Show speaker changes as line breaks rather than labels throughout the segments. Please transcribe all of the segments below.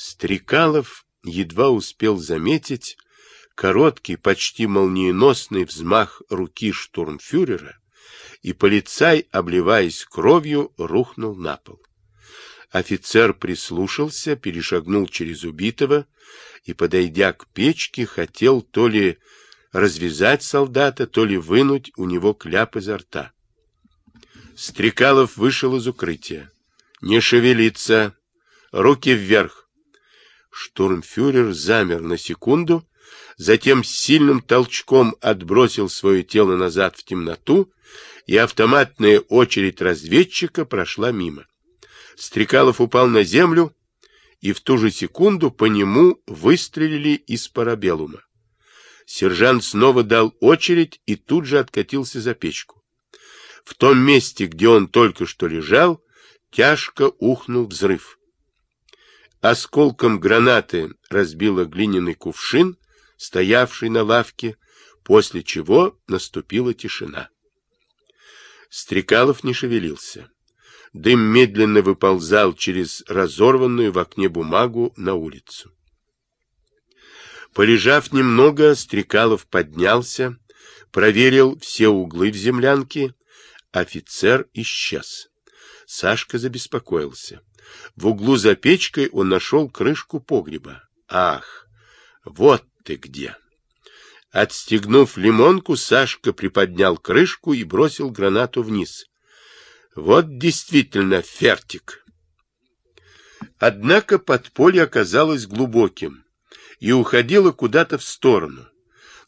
Стрекалов едва успел заметить короткий, почти молниеносный взмах руки штурмфюрера, и полицай, обливаясь кровью, рухнул на пол. Офицер прислушался, перешагнул через убитого и, подойдя к печке, хотел то ли развязать солдата, то ли вынуть у него кляп изо рта. Стрекалов вышел из укрытия. «Не шевелиться! Руки вверх!» Штурмфюрер замер на секунду, затем с сильным толчком отбросил свое тело назад в темноту, и автоматная очередь разведчика прошла мимо. Стрекалов упал на землю, и в ту же секунду по нему выстрелили из парабеллума. Сержант снова дал очередь и тут же откатился за печку. В том месте, где он только что лежал, тяжко ухнул взрыв. Осколком гранаты разбило глиняный кувшин, стоявший на лавке, после чего наступила тишина. Стрекалов не шевелился. Дым медленно выползал через разорванную в окне бумагу на улицу. Полежав немного, Стрекалов поднялся, проверил все углы в землянке Офицер исчез. Сашка забеспокоился. В углу за печкой он нашел крышку погреба. Ах, вот ты где! Отстегнув лимонку, Сашка приподнял крышку и бросил гранату вниз. Вот действительно фертик. Однако подполье оказалось глубоким и уходило куда-то в сторону.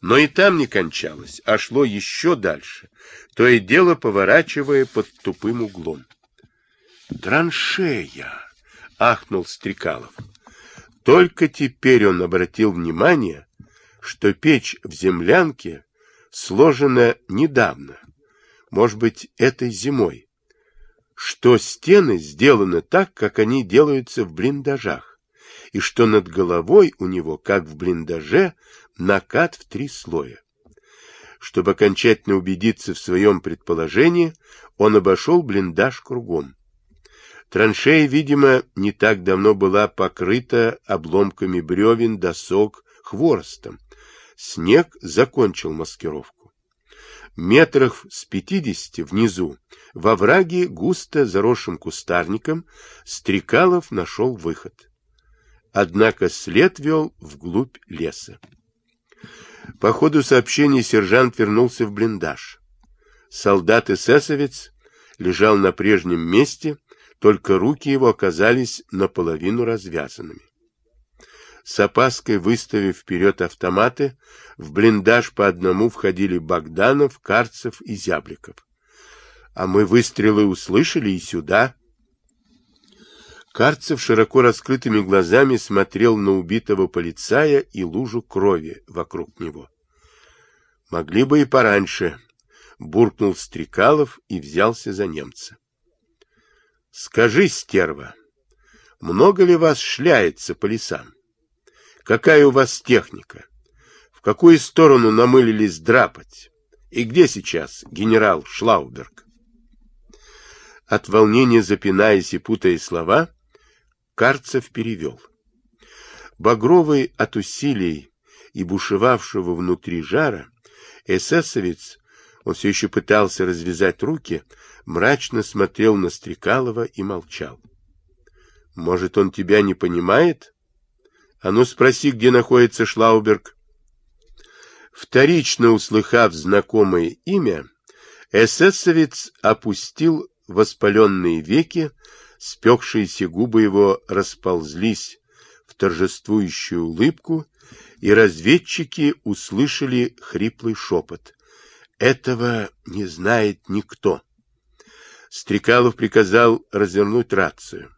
Но и там не кончалось, а шло еще дальше, то и дело поворачивая под тупым углом. «Траншея!» — ахнул Стрекалов. Только теперь он обратил внимание, что печь в землянке сложена недавно, может быть, этой зимой, что стены сделаны так, как они делаются в блиндажах, и что над головой у него, как в блиндаже, накат в три слоя. Чтобы окончательно убедиться в своем предположении, он обошел блиндаж кругом. Траншея, видимо, не так давно была покрыта обломками бревен, досок, хворостом. Снег закончил маскировку. Метрах с пятидесяти внизу, во враге, густо заросшим кустарником, Стрекалов нашел выход. Однако след вел вглубь леса. По ходу сообщения сержант вернулся в блиндаж. Солдат-эсэсовец лежал на прежнем месте, только руки его оказались наполовину развязанными. С опаской выставив вперед автоматы, в блиндаж по одному входили Богданов, Карцев и Зябликов. А мы выстрелы услышали и сюда. Карцев широко раскрытыми глазами смотрел на убитого полицая и лужу крови вокруг него. Могли бы и пораньше, буркнул Стрекалов и взялся за немца. Скажи, стерва, много ли вас шляется по лесам? Какая у вас техника? В какую сторону намылились драпать? И где сейчас генерал Шлауберг? От волнения запинаясь и путая слова, Карцев перевел. Багровый от усилий и бушевавшего внутри жара, эсэсовец, он все еще пытался развязать руки, мрачно смотрел на Стрекалова и молчал. «Может, он тебя не понимает? А ну спроси, где находится Шлауберг». Вторично услыхав знакомое имя, эсэсовец опустил воспаленные веки, Спекшиеся губы его расползлись в торжествующую улыбку, и разведчики услышали хриплый шепот. Этого не знает никто. Стрекалов приказал развернуть рацию.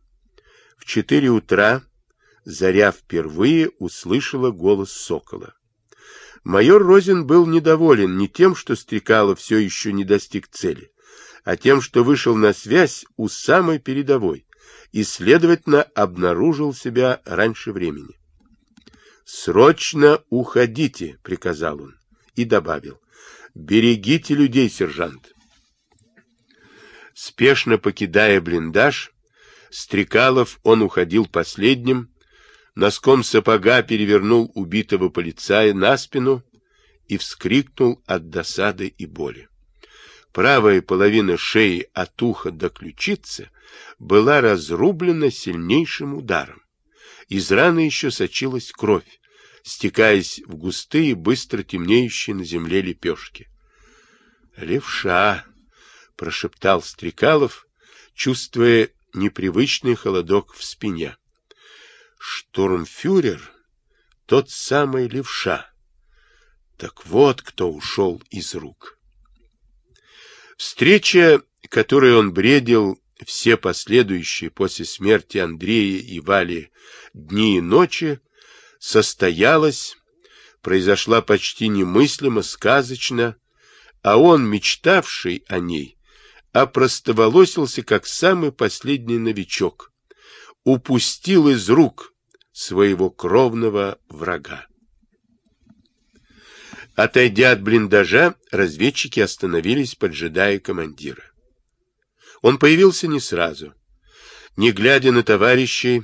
В четыре утра Заря впервые услышала голос сокола. Майор Розин был недоволен не тем, что Стрекалов все еще не достиг цели, а тем, что вышел на связь у самой передовой и, следовательно, обнаружил себя раньше времени. «Срочно уходите!» — приказал он и добавил. «Берегите людей, сержант!» Спешно покидая блиндаж, Стрекалов он уходил последним, носком сапога перевернул убитого полицая на спину и вскрикнул от досады и боли. Правая половина шеи от уха до ключицы была разрублена сильнейшим ударом. Из раны еще сочилась кровь, стекаясь в густые, быстро темнеющие на земле лепешки. «Левша!» — прошептал Стрекалов, чувствуя непривычный холодок в спине. «Штурмфюрер — тот самый левша. Так вот кто ушел из рук». Встреча, которой он бредил все последующие после смерти Андрея и Вали дни и ночи, состоялась, произошла почти немыслимо, сказочно, а он, мечтавший о ней, опростоволосился, как самый последний новичок, упустил из рук своего кровного врага. Отойдя от блиндажа, разведчики остановились, поджидая командира. Он появился не сразу. Не глядя на товарищей,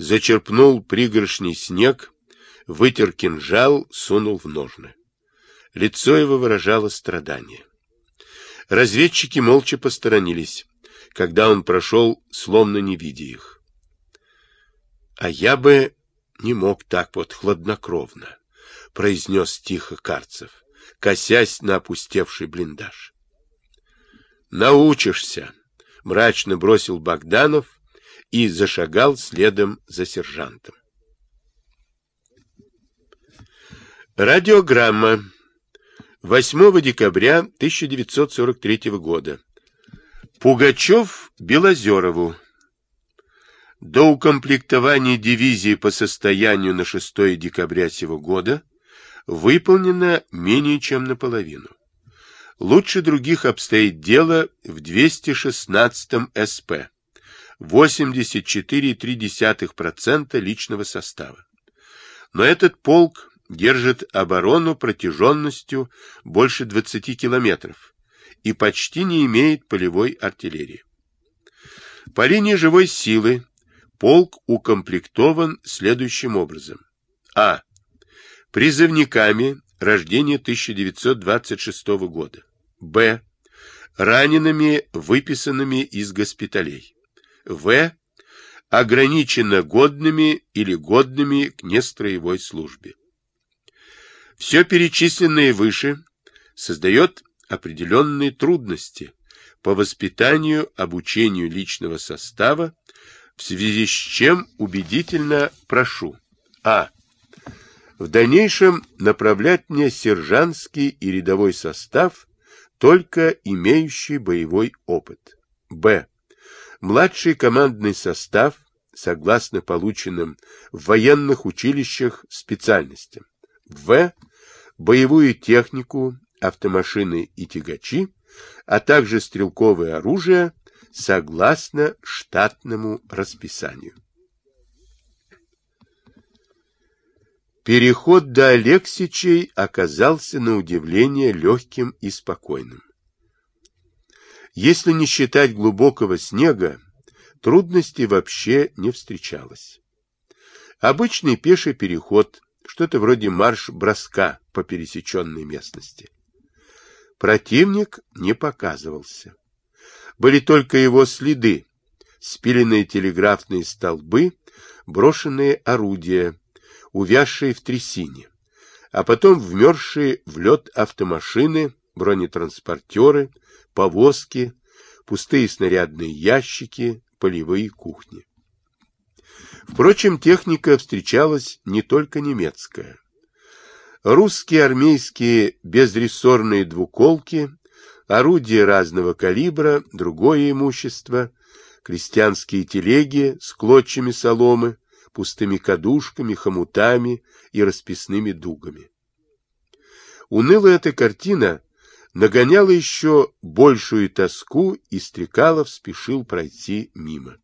зачерпнул пригоршний снег, вытер кинжал, сунул в ножны. Лицо его выражало страдание. Разведчики молча посторонились, когда он прошел, словно не видя их. — А я бы не мог так вот хладнокровно, — произнес тихо Карцев, косясь на опустевший блиндаж. — Научишься, — мрачно бросил Богданов и зашагал следом за сержантом. Радиограмма. 8 декабря 1943 года. Пугачев Белозерову. До укомплектования дивизии по состоянию на 6 декабря сего года выполнено менее чем наполовину. Лучше других обстоит дело в 216 СП. 84,3% личного состава. Но этот полк держит оборону протяженностью больше 20 километров и почти не имеет полевой артиллерии. По линии живой силы полк укомплектован следующим образом. А. Призывниками рождения 1926 года. Б. Ранеными, выписанными из госпиталей. В. Ограниченно годными или годными к нестроевой службе. Все перечисленное выше создает определенные трудности по воспитанию, обучению личного состава, в связи с чем убедительно прошу А. В дальнейшем направлять мне сержантский и рядовой состав, только имеющий боевой опыт. Б младший командный состав, согласно полученным в военных училищах специальностям. В. Боевую технику, автомашины и тягачи, а также стрелковое оружие, согласно штатному расписанию. Переход до Алексичей оказался на удивление легким и спокойным. Если не считать глубокого снега, трудностей вообще не встречалось. Обычный пеший переход, что-то вроде марш-броска по пересеченной местности. Противник не показывался. Были только его следы, спиленные телеграфные столбы, брошенные орудия, увязшие в трясине, а потом вмерзшие в лед автомашины, бронетранспортеры, повозки, пустые снарядные ящики, полевые кухни. Впрочем, техника встречалась не только немецкая. Русские армейские безрессорные двуколки, орудия разного калибра, другое имущество, крестьянские телеги с клочьями соломы, пустыми кадушками, хомутами и расписными дугами. Унылая эта картина нагоняла еще большую тоску, и Стрекалов спешил пройти мимо.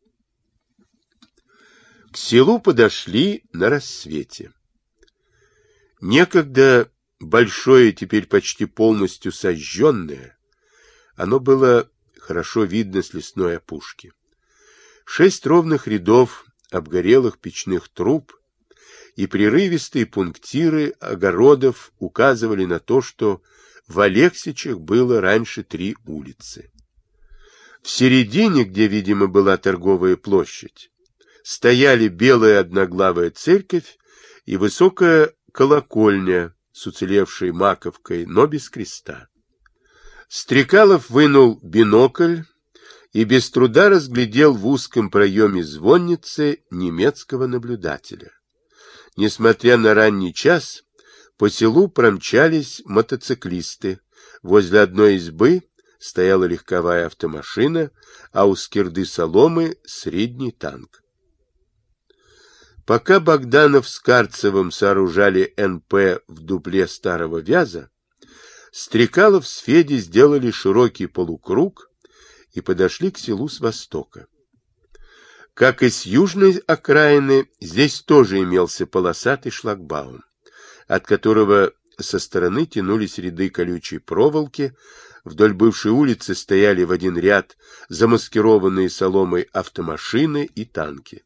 К селу подошли на рассвете. Некогда большое, теперь почти полностью сожженное, оно было хорошо видно с лесной опушки. Шесть ровных рядов обгорелых печных труб и прерывистые пунктиры огородов указывали на то, что в Алексичах было раньше три улицы. В середине, где, видимо, была торговая площадь, стояли белая одноглавая церковь и высокая колокольня с уцелевшей маковкой, но без креста. Стрекалов вынул бинокль и без труда разглядел в узком проеме звонницы немецкого наблюдателя. Несмотря на ранний час, по селу промчались мотоциклисты. Возле одной избы стояла легковая автомашина, а у скирды соломы средний танк. Пока Богданов с Карцевым сооружали НП в дупле старого вяза, Стрекалов с Федей сделали широкий полукруг и подошли к селу с востока. Как и с южной окраины, здесь тоже имелся полосатый шлагбаум, от которого со стороны тянулись ряды колючей проволоки, вдоль бывшей улицы стояли в один ряд замаскированные соломой автомашины и танки.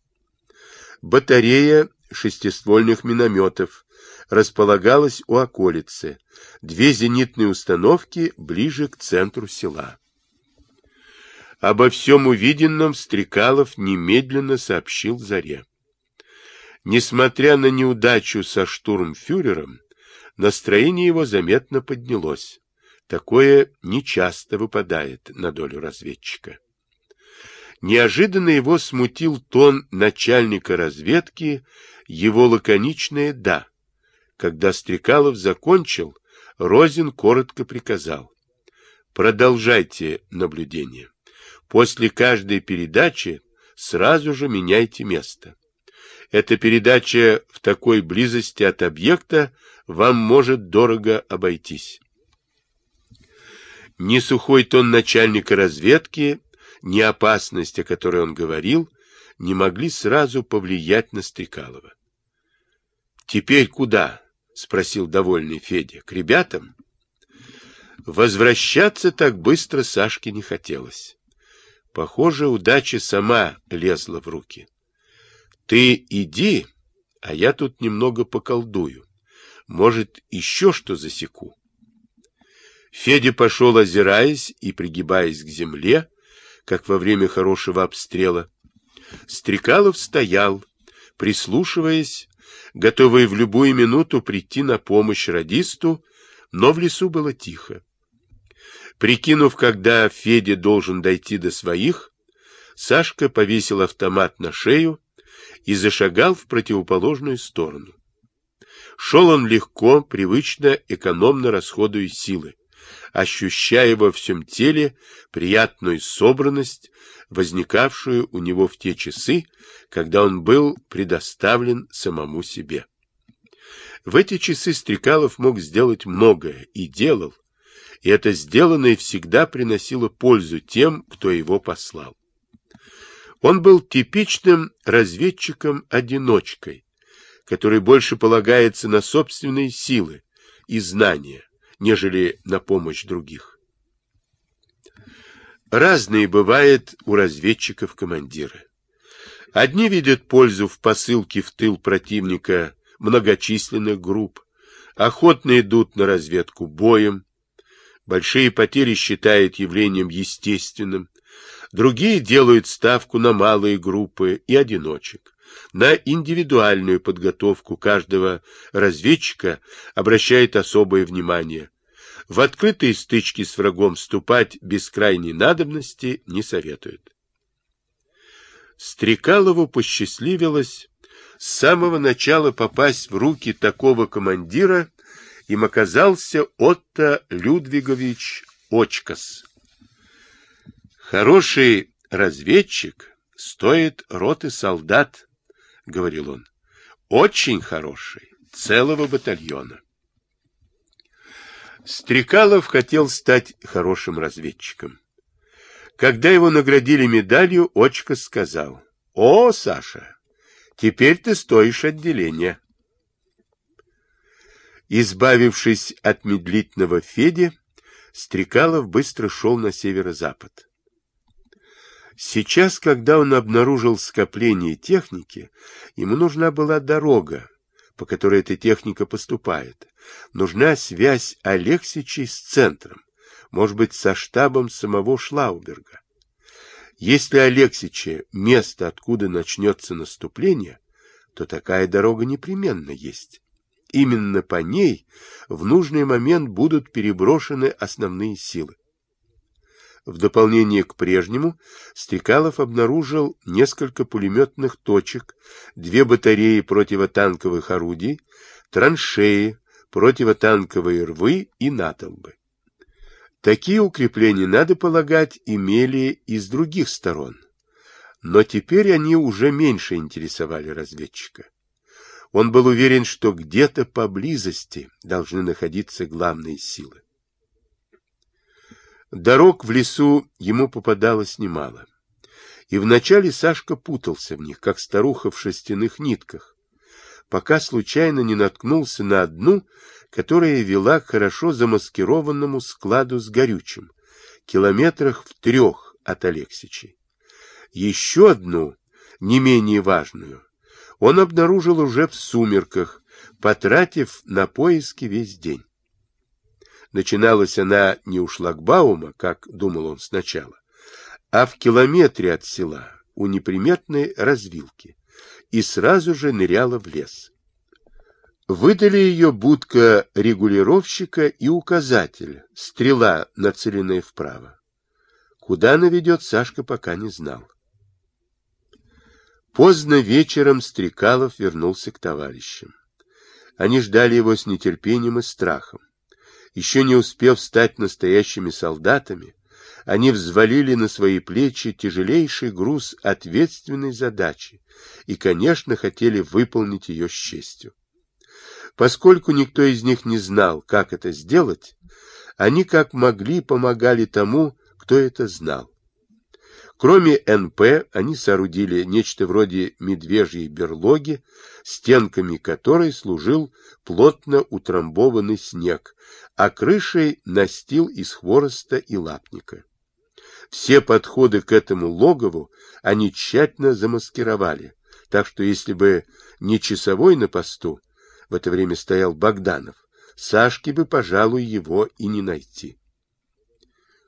Батарея шестиствольных минометов располагалась у околицы, две зенитные установки ближе к центру села. Обо всем увиденном Стрекалов немедленно сообщил Заре. Несмотря на неудачу со штурмфюрером, настроение его заметно поднялось. Такое нечасто выпадает на долю разведчика. Неожиданно его смутил тон начальника разведки, его лаконичное «да». Когда Стрекалов закончил, Розин коротко приказал. Продолжайте наблюдение. После каждой передачи сразу же меняйте место. Эта передача в такой близости от объекта вам может дорого обойтись. Ни сухой тон начальника разведки, ни опасность, о которой он говорил, не могли сразу повлиять на Стрекалова. «Теперь куда?» — спросил довольный Федя. «К ребятам?» Возвращаться так быстро Сашке не хотелось. Похоже, удача сама лезла в руки. Ты иди, а я тут немного поколдую. Может, еще что засеку. Федя пошел, озираясь и пригибаясь к земле, как во время хорошего обстрела. Стрекалов стоял, прислушиваясь, готовый в любую минуту прийти на помощь радисту, но в лесу было тихо. Прикинув, когда Федя должен дойти до своих, Сашка повесил автомат на шею и зашагал в противоположную сторону. Шел он легко, привычно, экономно расходуя силы, ощущая во всем теле приятную собранность, возникавшую у него в те часы, когда он был предоставлен самому себе. В эти часы Стрекалов мог сделать многое и делал, и это сделанное всегда приносило пользу тем, кто его послал. Он был типичным разведчиком-одиночкой, который больше полагается на собственные силы и знания, нежели на помощь других. Разные бывают у разведчиков командиры. Одни видят пользу в посылке в тыл противника многочисленных групп, охотно идут на разведку боем, большие потери считают явлением естественным, другие делают ставку на малые группы и одиночек. На индивидуальную подготовку каждого разведчика обращает особое внимание. В открытые стычки с врагом вступать без крайней надобности не советуют. Стрекалову посчастливилось с самого начала попасть в руки такого командира, им оказался Отто Людвигович Очкас. Хороший разведчик стоит роты солдат, говорил он. Очень хороший, целого батальона. Стрекалов хотел стать хорошим разведчиком. Когда его наградили медалью, Очкас сказал, «О, Саша, теперь ты стоишь отделения». Избавившись от медлительного Феди, Стрекалов быстро шел на северо-запад. Сейчас, когда он обнаружил скопление техники, ему нужна была дорога, по которой эта техника поступает. Нужна связь Алексичей с центром, может быть, со штабом самого Шлауберга. Если Алексиче место, откуда начнется наступление, то такая дорога непременно есть. Именно по ней в нужный момент будут переброшены основные силы. В дополнение к прежнему, Стрекалов обнаружил несколько пулеметных точек, две батареи противотанковых орудий, траншеи, противотанковые рвы и натолбы. Такие укрепления, надо полагать, имели и с других сторон. Но теперь они уже меньше интересовали разведчика. Он был уверен, что где-то поблизости должны находиться главные силы. Дорог в лесу ему попадалось немало. И вначале Сашка путался в них, как старуха в шерстяных нитках, пока случайно не наткнулся на одну, которая вела к хорошо замаскированному складу с горючим, километрах в трех от Алексичей. Еще одну, не менее важную, он обнаружил уже в сумерках, потратив на поиски весь день. Начиналась она не у шлагбаума, как думал он сначала, а в километре от села, у неприметной развилки, и сразу же ныряла в лес. Выдали ее будка регулировщика и указатель, стрела, нацеленная вправо. Куда она ведет, Сашка пока не знал. Поздно вечером Стрекалов вернулся к товарищам. Они ждали его с нетерпением и страхом. Еще не успев стать настоящими солдатами, они взвалили на свои плечи тяжелейший груз ответственной задачи и, конечно, хотели выполнить ее с честью. Поскольку никто из них не знал, как это сделать, они как могли помогали тому, кто это знал. Кроме НП, они соорудили нечто вроде медвежьей берлоги, стенками которой служил плотно утрамбованный снег, а крышей настил из хвороста и лапника. Все подходы к этому логову они тщательно замаскировали, так что если бы не часовой на посту, в это время стоял Богданов, Сашке бы, пожалуй, его и не найти.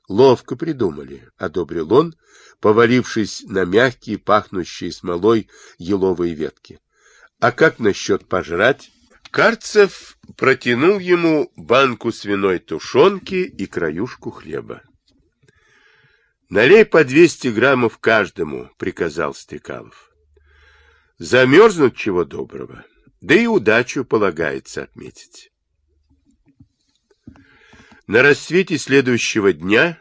Ловко придумали, — одобрил он, повалившись на мягкие, пахнущие смолой еловые ветки. А как насчет пожрать? Карцев протянул ему банку свиной тушенки и краюшку хлеба. «Налей по двести граммов каждому», — приказал Стекалов. «Замерзнут чего доброго, да и удачу полагается отметить». На рассвете следующего дня,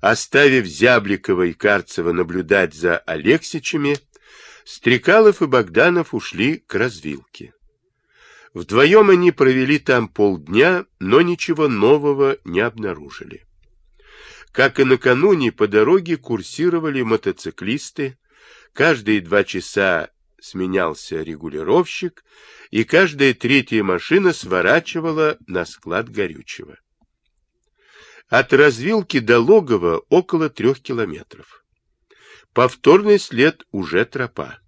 оставив Зябликова и Карцева наблюдать за Алексичами, Стрекалов и Богданов ушли к развилке. Вдвоем они провели там полдня, но ничего нового не обнаружили. Как и накануне, по дороге курсировали мотоциклисты, каждые два часа сменялся регулировщик, и каждая третья машина сворачивала на склад горючего. От развилки до логова около трех километров. Повторный след уже тропа.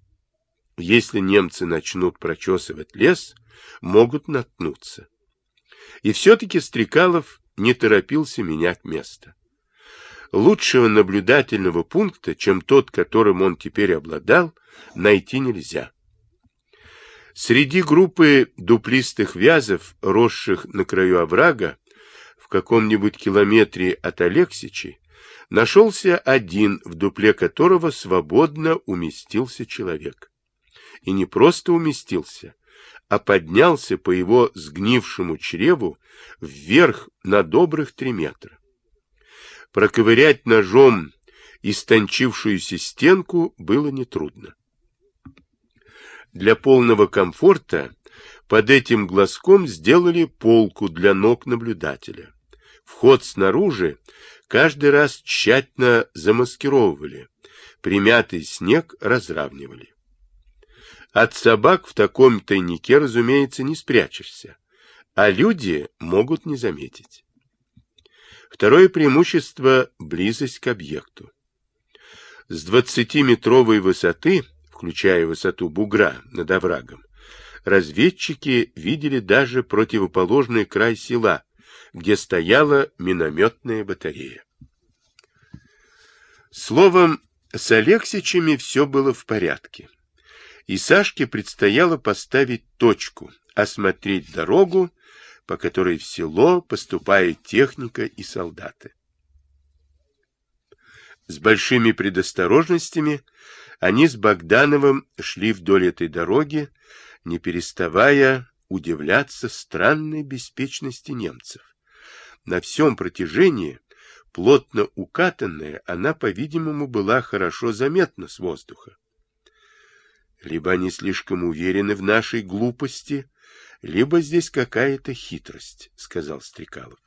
Если немцы начнут прочесывать лес, могут наткнуться. И все-таки Стрекалов не торопился менять место. Лучшего наблюдательного пункта, чем тот, которым он теперь обладал, найти нельзя. Среди группы дуплистых вязов, росших на краю оврага, в каком-нибудь километре от Алексичи, нашелся один, в дупле которого свободно уместился человек. И не просто уместился, а поднялся по его сгнившему чреву вверх на добрых три метра. Проковырять ножом истончившуюся стенку было нетрудно. Для полного комфорта под этим глазком сделали полку для ног наблюдателя. Вход снаружи каждый раз тщательно замаскировывали, примятый снег разравнивали. От собак в таком тайнике, разумеется, не спрячешься, а люди могут не заметить. Второе преимущество – близость к объекту. С 20-метровой высоты, включая высоту бугра над оврагом, разведчики видели даже противоположный край села, где стояла минометная батарея. Словом, с Алексичами все было в порядке. И Сашке предстояло поставить точку, осмотреть дорогу, по которой в село поступает техника и солдаты. С большими предосторожностями они с Богдановым шли вдоль этой дороги, не переставая удивляться странной беспечности немцев. На всем протяжении, плотно укатанная, она, по-видимому, была хорошо заметна с воздуха. Либо они слишком уверены в нашей глупости, либо здесь какая-то хитрость, — сказал Стрекалов.